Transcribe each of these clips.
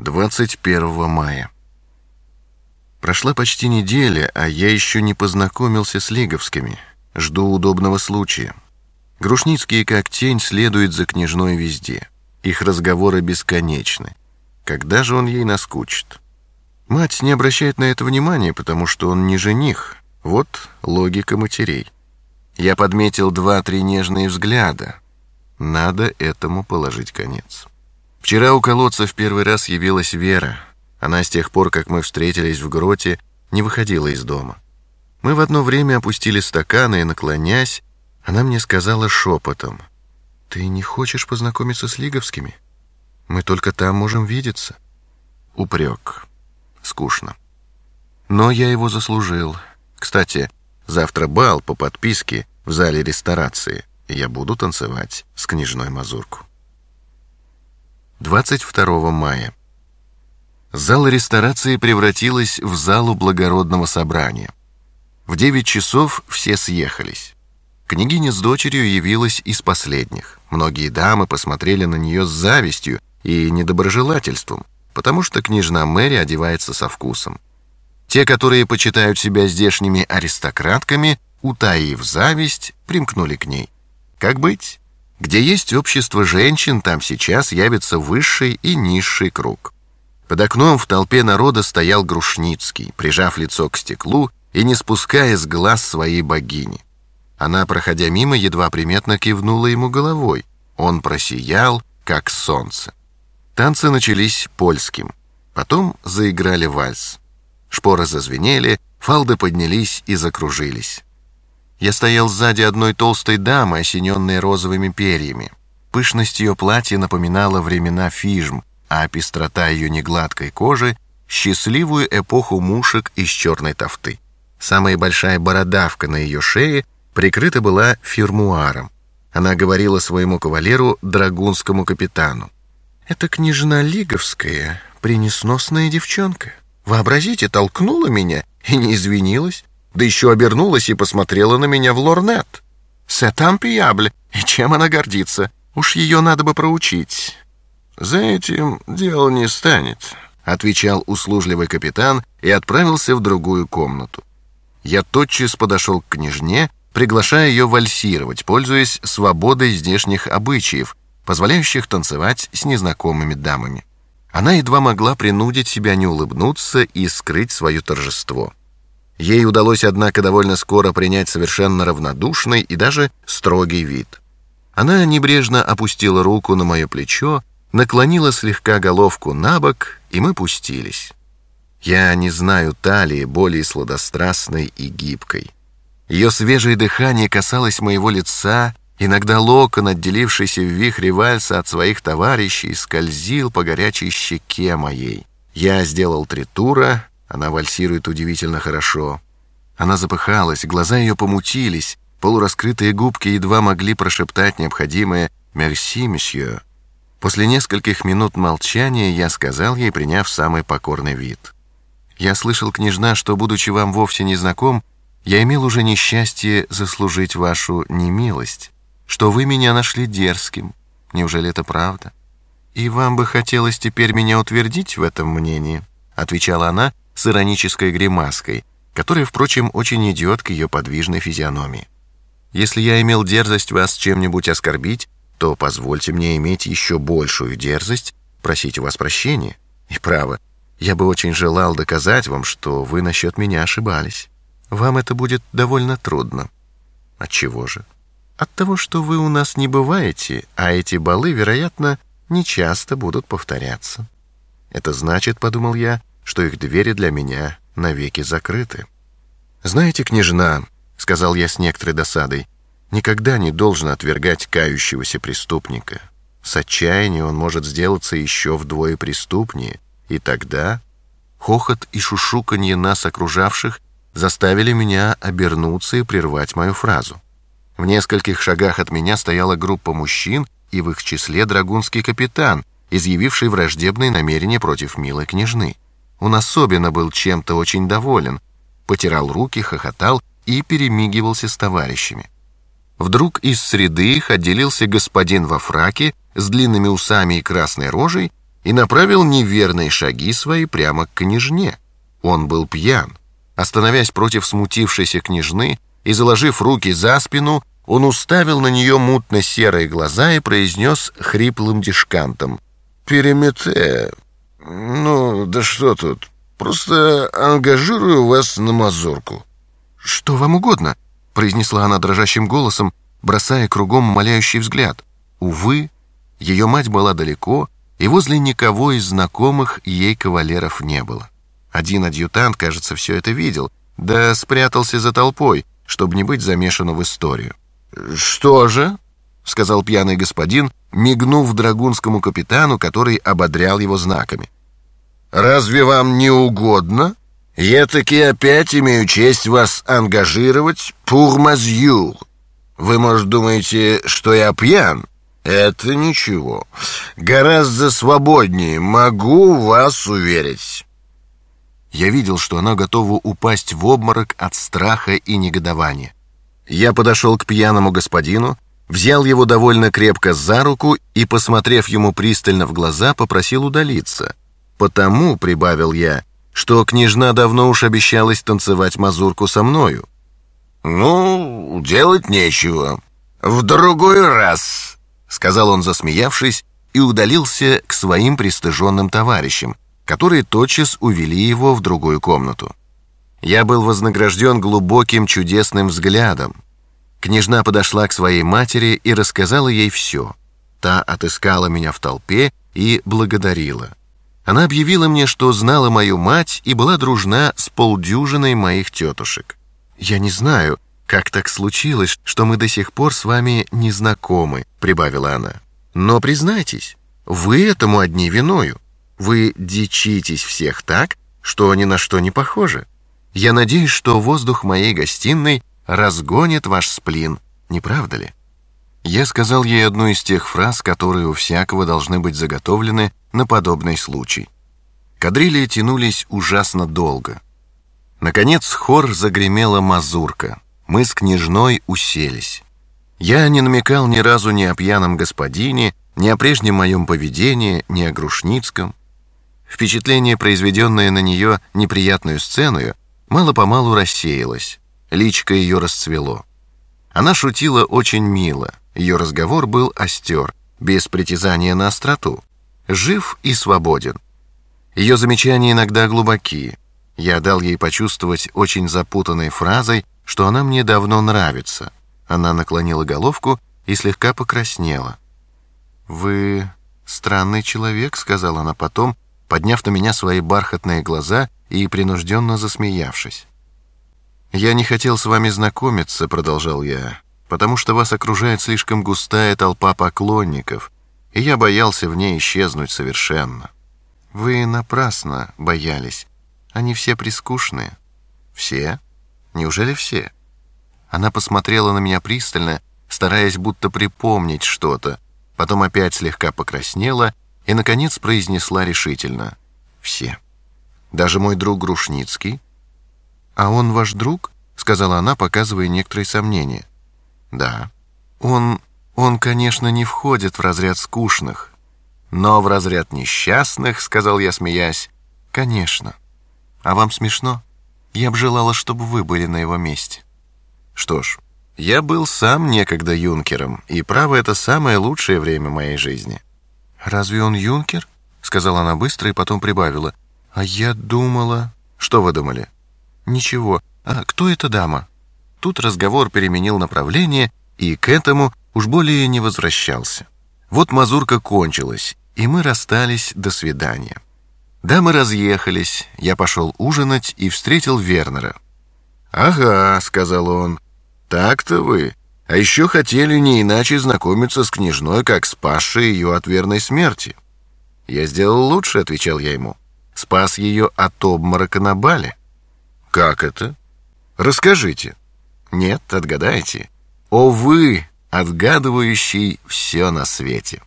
21 мая. Прошла почти неделя, а я еще не познакомился с Лиговскими. Жду удобного случая. Грушницкие, как тень, следуют за княжной везде. Их разговоры бесконечны. Когда же он ей наскучит? Мать не обращает на это внимания, потому что он не жених. Вот логика матерей. Я подметил два-три нежные взгляда. Надо этому положить конец. Вчера у колодца в первый раз явилась Вера. Она с тех пор, как мы встретились в гроте, не выходила из дома. Мы в одно время опустили стаканы и, наклонясь, она мне сказала шепотом, «Ты не хочешь познакомиться с Лиговскими? Мы только там можем видеться». Упрек. Скучно. Но я его заслужил. Кстати, завтра бал по подписке в зале ресторации. Я буду танцевать с княжной Мазурку. 22 мая. Зал ресторации превратилась в залу благородного собрания. В 9 часов все съехались. Княгиня с дочерью явилась из последних. Многие дамы посмотрели на нее с завистью и недоброжелательством, потому что княжна Мэри одевается со вкусом. Те, которые почитают себя здешними аристократками, утаив зависть, примкнули к ней. Как быть? Где есть общество женщин, там сейчас явится высший и низший круг. Под окном в толпе народа стоял Грушницкий, прижав лицо к стеклу и не спуская с глаз своей богини. Она, проходя мимо, едва приметно кивнула ему головой. Он просиял, как солнце. Танцы начались польским. Потом заиграли вальс. Шпоры зазвенели, фалды поднялись и закружились. Я стоял сзади одной толстой дамы, осененной розовыми перьями. Пышность ее платья напоминала времена фижм, а пестрота ее негладкой кожи — счастливую эпоху мушек из черной тофты. Самая большая бородавка на ее шее прикрыта была фирмуаром. Она говорила своему кавалеру, драгунскому капитану. «Это княжна Лиговская, принесносная девчонка. Вообразите, толкнула меня и не извинилась да еще обернулась и посмотрела на меня в лорнет. «Сетам пиябль, и чем она гордится? Уж ее надо бы проучить». «За этим дело не станет», — отвечал услужливый капитан и отправился в другую комнату. Я тотчас подошел к княжне, приглашая ее вальсировать, пользуясь свободой здешних обычаев, позволяющих танцевать с незнакомыми дамами. Она едва могла принудить себя не улыбнуться и скрыть свое торжество. Ей удалось, однако, довольно скоро принять совершенно равнодушный и даже строгий вид. Она небрежно опустила руку на мое плечо, наклонила слегка головку на бок, и мы пустились. Я не знаю талии более сладострастной и гибкой. Ее свежее дыхание касалось моего лица, иногда локон, отделившийся в вихре вальса от своих товарищей, скользил по горячей щеке моей. Я сделал три тура, она вальсирует удивительно хорошо. Она запыхалась, глаза ее помутились, полураскрытые губки едва могли прошептать необходимое «Мерси, месье». После нескольких минут молчания я сказал ей, приняв самый покорный вид. «Я слышал, княжна, что, будучи вам вовсе не знаком, я имел уже несчастье заслужить вашу немилость, что вы меня нашли дерзким. Неужели это правда? И вам бы хотелось теперь меня утвердить в этом мнении?» — отвечала она, с иронической гримаской, которая, впрочем, очень идет к ее подвижной физиономии. Если я имел дерзость вас чем-нибудь оскорбить, то позвольте мне иметь еще большую дерзость просить у вас прощения. И право, я бы очень желал доказать вам, что вы насчет меня ошибались. Вам это будет довольно трудно. От чего же? От того, что вы у нас не бываете, а эти балы, вероятно, не часто будут повторяться. Это значит, подумал я, что их двери для меня навеки закрыты. «Знаете, княжна», — сказал я с некоторой досадой, «никогда не должен отвергать кающегося преступника. С отчаяния он может сделаться еще вдвое преступнее, и тогда хохот и шушуканье нас окружавших заставили меня обернуться и прервать мою фразу. В нескольких шагах от меня стояла группа мужчин, и в их числе драгунский капитан, изъявивший враждебные намерения против милой княжны. Он особенно был чем-то очень доволен, потирал руки, хохотал и перемигивался с товарищами. Вдруг из среды их отделился господин во фраке с длинными усами и красной рожей и направил неверные шаги свои прямо к княжне. Он был пьян. Остановясь против смутившейся княжны и заложив руки за спину, он уставил на нее мутно-серые глаза и произнес хриплым дишкантом. «Перемете. Ну, да что тут. Просто ангажирую вас на мазурку». «Что вам угодно», — произнесла она дрожащим голосом, бросая кругом моляющий взгляд. Увы, ее мать была далеко, и возле никого из знакомых ей кавалеров не было. Один адъютант, кажется, все это видел, да спрятался за толпой, чтобы не быть замешанным в историю. «Что же?» — сказал пьяный господин, мигнув драгунскому капитану, который ободрял его знаками. «Разве вам не угодно? Я таки опять имею честь вас ангажировать мазюр. Вы, может, думаете, что я пьян? Это ничего. Гораздо свободнее, могу вас уверить». Я видел, что она готова упасть в обморок от страха и негодования. Я подошел к пьяному господину, взял его довольно крепко за руку и, посмотрев ему пристально в глаза, попросил удалиться. «Потому», — прибавил я, — «что княжна давно уж обещалась танцевать мазурку со мною». «Ну, делать нечего. В другой раз», — сказал он, засмеявшись, и удалился к своим пристыженным товарищам, которые тотчас увели его в другую комнату. Я был вознагражден глубоким чудесным взглядом. Княжна подошла к своей матери и рассказала ей все. Та отыскала меня в толпе и благодарила. Она объявила мне, что знала мою мать и была дружна с полдюжиной моих тетушек. «Я не знаю, как так случилось, что мы до сих пор с вами не знакомы», — прибавила она. «Но признайтесь, вы этому одни виною. Вы дичитесь всех так, что ни на что не похоже. Я надеюсь, что воздух моей гостиной разгонит ваш сплин, не правда ли? Я сказал ей одну из тех фраз, которые у всякого должны быть заготовлены на подобный случай. Кадрили тянулись ужасно долго. Наконец хор загремела мазурка. Мы с княжной уселись. Я не намекал ни разу ни о пьяном господине, ни о прежнем моем поведении, ни о Грушницком. Впечатление, произведенное на нее неприятную сцену, мало-помалу рассеялось. Личко ее расцвело. Она шутила очень мило. Ее разговор был остер, без притязания на остроту. Жив и свободен. Ее замечания иногда глубоки. Я дал ей почувствовать очень запутанной фразой, что она мне давно нравится. Она наклонила головку и слегка покраснела. «Вы странный человек», — сказала она потом, подняв на меня свои бархатные глаза и принужденно засмеявшись. «Я не хотел с вами знакомиться», — продолжал я, «потому что вас окружает слишком густая толпа поклонников, и я боялся в ней исчезнуть совершенно. Вы напрасно боялись. Они все прискучные». «Все? Неужели все?» Она посмотрела на меня пристально, стараясь будто припомнить что-то, потом опять слегка покраснела и, наконец, произнесла решительно «Все». «Даже мой друг Грушницкий». «А он ваш друг?» — сказала она, показывая некоторые сомнения. «Да». «Он... он, конечно, не входит в разряд скучных, но в разряд несчастных, — сказал я, смеясь, — конечно. А вам смешно? Я б желала, чтобы вы были на его месте». «Что ж, я был сам некогда юнкером, и, право, это самое лучшее время моей жизни». «Разве он юнкер?» — сказала она быстро и потом прибавила. «А я думала...» «Что вы думали?» «Ничего. А кто эта дама?» Тут разговор переменил направление и к этому уж более не возвращался. Вот мазурка кончилась, и мы расстались до свидания. Дамы разъехались, я пошел ужинать и встретил Вернера. «Ага», — сказал он, — «так-то вы. А еще хотели не иначе знакомиться с княжной, как спасшей ее от верной смерти. Я сделал лучше, отвечал я ему. Спас ее от обморока на бале. Как это? Расскажите. Нет, отгадайте. О вы, отгадывающий все на свете.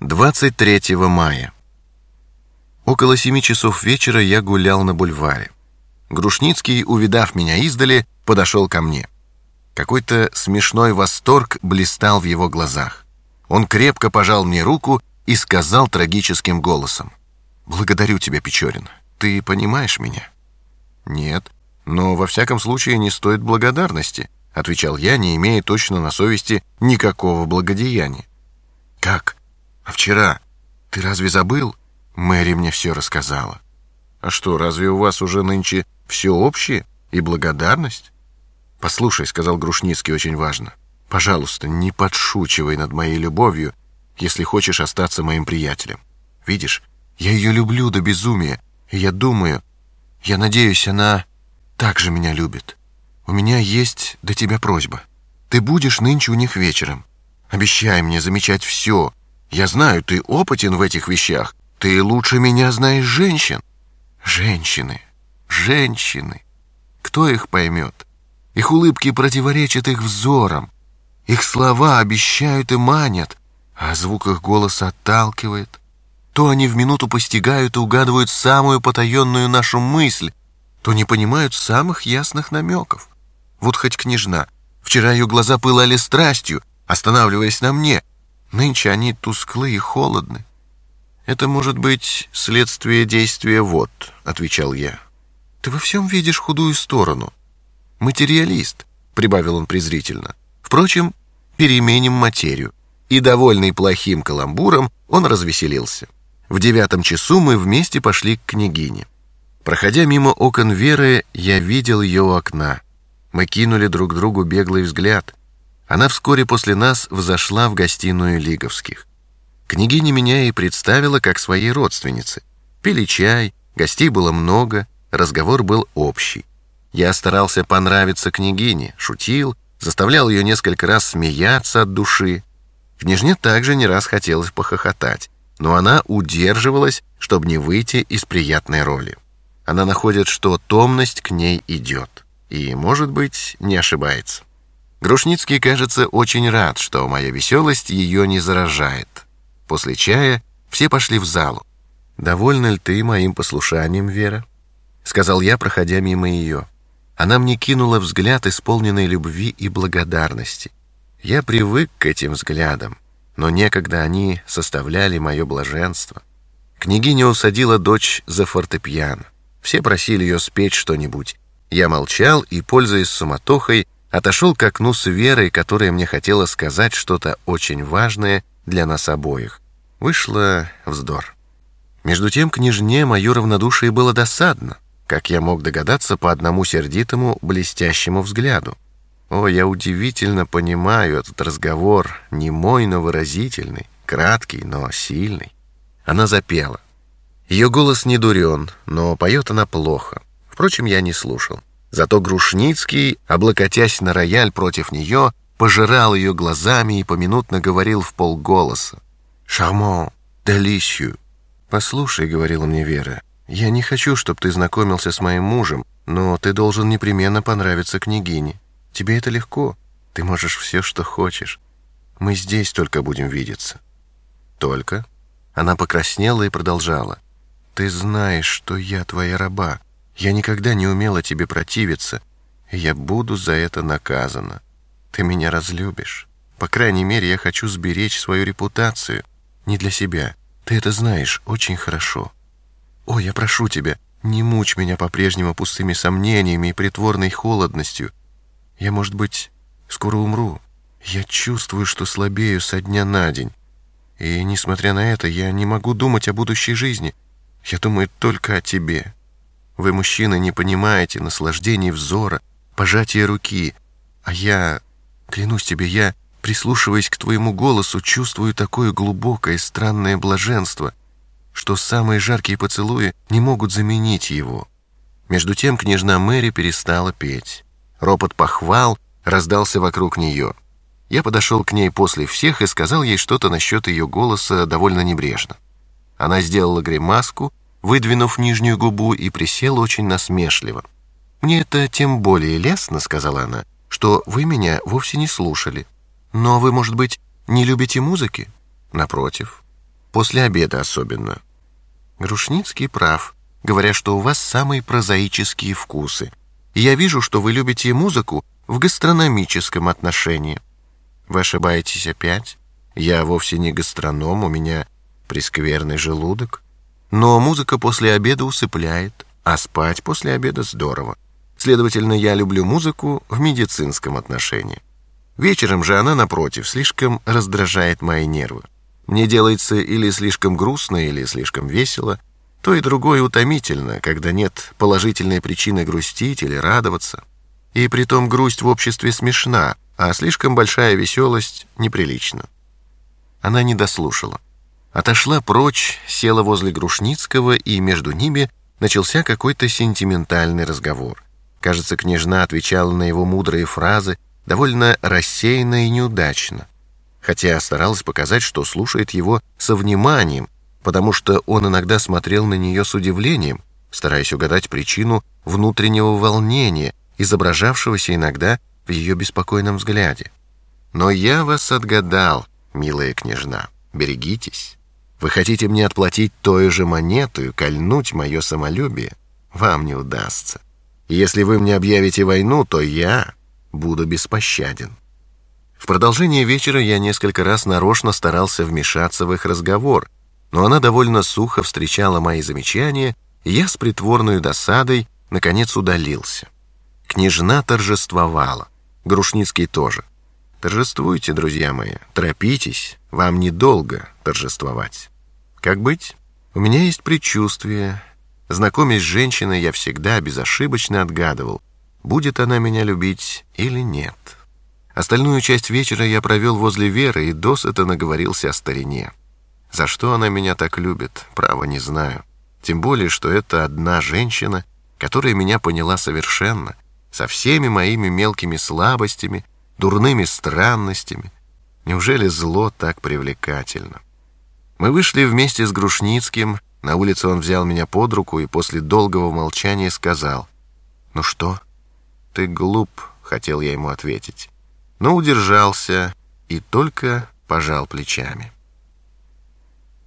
23 мая. Около семи часов вечера я гулял на бульваре. Грушницкий, увидав меня издали, подошел ко мне. Какой-то смешной восторг блистал в его глазах. Он крепко пожал мне руку и сказал трагическим голосом. «Благодарю тебя, Печорин. Ты понимаешь меня?» «Нет, но во всяком случае не стоит благодарности», отвечал я, не имея точно на совести никакого благодеяния. «Как? А вчера? Ты разве забыл?» Мэри мне все рассказала. «А что, разве у вас уже нынче все общее и благодарность?» «Послушай», — сказал Грушницкий очень важно, «пожалуйста, не подшучивай над моей любовью, если хочешь остаться моим приятелем. Видишь, я ее люблю до безумия, и я думаю, я надеюсь, она так же меня любит. У меня есть до тебя просьба. Ты будешь нынче у них вечером. Обещай мне замечать все. Я знаю, ты опытен в этих вещах. Ты лучше меня знаешь женщин. Женщины, женщины. Кто их поймет? Их улыбки противоречат их взорам. Их слова обещают и манят, а звук их голоса отталкивает. То они в минуту постигают и угадывают самую потаенную нашу мысль, то не понимают самых ясных намеков. Вот хоть княжна. Вчера ее глаза пылали страстью, останавливаясь на мне. Нынче они тусклы и холодны. «Это может быть следствие действия вот», — отвечал я. «Ты во всем видишь худую сторону. Материалист», — прибавил он презрительно. «Впрочем, переменим материю». И, довольный плохим каламбуром, он развеселился. В девятом часу мы вместе пошли к княгине. Проходя мимо окон Веры, я видел ее у окна. Мы кинули друг другу беглый взгляд. Она вскоре после нас взошла в гостиную Лиговских. Княгиня меня и представила как своей родственнице. Пили чай, гостей было много, разговор был общий. Я старался понравиться княгине, шутил, заставлял ее несколько раз смеяться от души. Княжне также не раз хотелось похохотать, но она удерживалась, чтобы не выйти из приятной роли. Она находит, что томность к ней идет. И, может быть, не ошибается. Грушницкий, кажется, очень рад, что моя веселость ее не заражает. После чая все пошли в залу. «Довольна ли ты моим послушанием, Вера?» — сказал я, проходя мимо ее. Она мне кинула взгляд, исполненный любви и благодарности. Я привык к этим взглядам, но некогда они составляли мое блаженство. Княгиня усадила дочь за фортепиано. Все просили ее спеть что-нибудь. Я молчал и, пользуясь суматохой, отошел к окну с Верой, которая мне хотела сказать что-то очень важное для нас обоих. Вышло вздор. Между тем княжне мое равнодушие было досадно, как я мог догадаться по одному сердитому блестящему взгляду. О, я удивительно понимаю этот разговор, не мой, но выразительный, краткий, но сильный. Она запела. Ее голос не дурен, но поет она плохо. Впрочем, я не слушал. Зато Грушницкий, облокотясь на рояль против нее, пожирал ее глазами и поминутно говорил в полголоса. «Шармон, делисью». «Послушай», — говорила мне Вера, — «я не хочу, чтобы ты знакомился с моим мужем, но ты должен непременно понравиться княгине. Тебе это легко. Ты можешь все, что хочешь. Мы здесь только будем видеться». «Только?» Она покраснела и продолжала. Ты знаешь, что я твоя раба. Я никогда не умела тебе противиться, и я буду за это наказана. Ты меня разлюбишь. По крайней мере, я хочу сберечь свою репутацию. Не для себя. Ты это знаешь очень хорошо. О, я прошу тебя, не мучь меня по-прежнему пустыми сомнениями и притворной холодностью. Я, может быть, скоро умру. Я чувствую, что слабею со дня на день. И, несмотря на это, я не могу думать о будущей жизни — я думаю только о тебе. Вы, мужчины, не понимаете наслаждений взора, пожатия руки, а я, клянусь тебе, я, прислушиваясь к твоему голосу, чувствую такое глубокое странное блаженство, что самые жаркие поцелуи не могут заменить его. Между тем княжна Мэри перестала петь. Ропот похвал раздался вокруг нее. Я подошел к ней после всех и сказал ей что-то насчет ее голоса довольно небрежно. Она сделала гримаску, выдвинув нижнюю губу, и присела очень насмешливо. «Мне это тем более лестно», — сказала она, — «что вы меня вовсе не слушали. Но вы, может быть, не любите музыки?» «Напротив. После обеда особенно». Грушницкий прав, говоря, что у вас самые прозаические вкусы. Я вижу, что вы любите музыку в гастрономическом отношении. Вы ошибаетесь опять. Я вовсе не гастроном, у меня Прескверный желудок. Но музыка после обеда усыпляет, а спать после обеда здорово. Следовательно, я люблю музыку в медицинском отношении. Вечером же она, напротив, слишком раздражает мои нервы. Мне делается или слишком грустно, или слишком весело. То и другое утомительно, когда нет положительной причины грустить или радоваться. И притом грусть в обществе смешна, а слишком большая веселость неприлична. Она не дослушала. Отошла прочь, села возле Грушницкого, и между ними начался какой-то сентиментальный разговор. Кажется, княжна отвечала на его мудрые фразы довольно рассеянно и неудачно, хотя старалась показать, что слушает его со вниманием, потому что он иногда смотрел на нее с удивлением, стараясь угадать причину внутреннего волнения, изображавшегося иногда в ее беспокойном взгляде. «Но я вас отгадал, милая княжна, берегитесь. Вы хотите мне отплатить той же монету и кольнуть мое самолюбие? Вам не удастся. Если вы мне объявите войну, то я буду беспощаден». В продолжение вечера я несколько раз нарочно старался вмешаться в их разговор, но она довольно сухо встречала мои замечания, и я с притворной досадой наконец удалился. Княжна торжествовала, Грушницкий тоже. Торжествуйте, друзья мои, торопитесь, вам недолго торжествовать. Как быть? У меня есть предчувствие. Знакомясь с женщиной, я всегда безошибочно отгадывал, будет она меня любить или нет. Остальную часть вечера я провел возле Веры и досыта наговорился о старине. За что она меня так любит, право не знаю. Тем более, что это одна женщина, которая меня поняла совершенно, со всеми моими мелкими слабостями, дурными странностями. Неужели зло так привлекательно? Мы вышли вместе с Грушницким, на улице он взял меня под руку и после долгого молчания сказал, «Ну что?» «Ты глуп», — хотел я ему ответить. Но удержался и только пожал плечами.